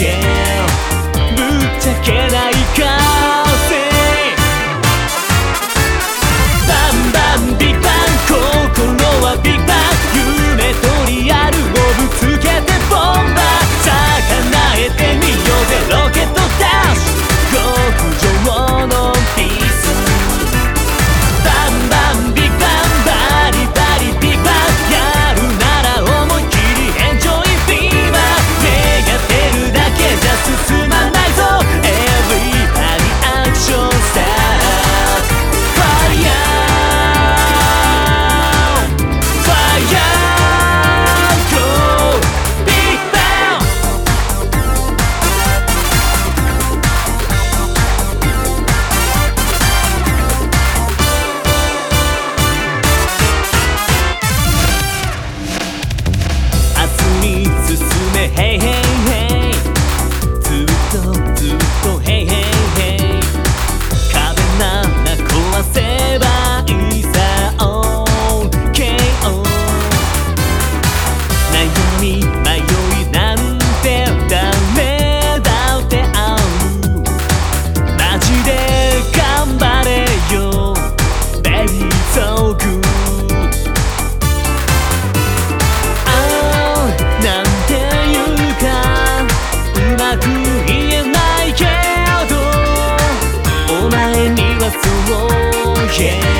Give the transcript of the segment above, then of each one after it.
change. руки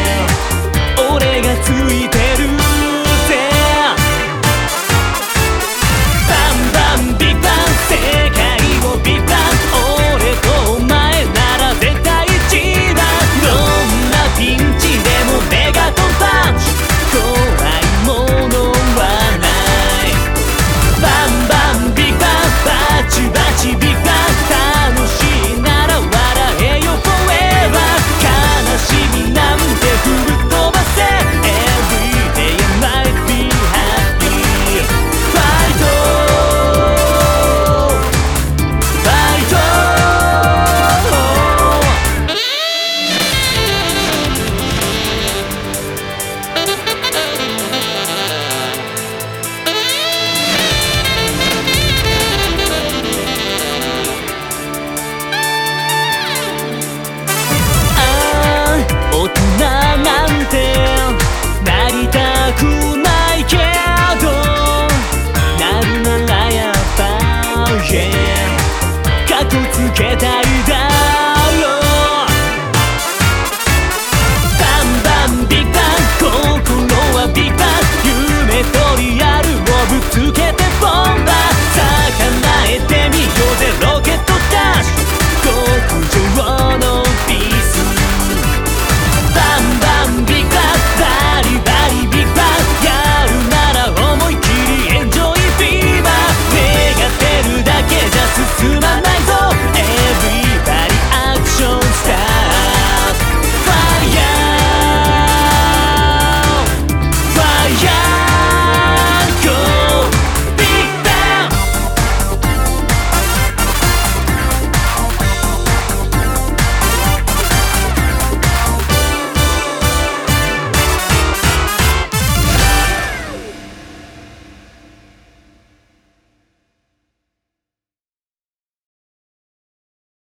っつけたいだ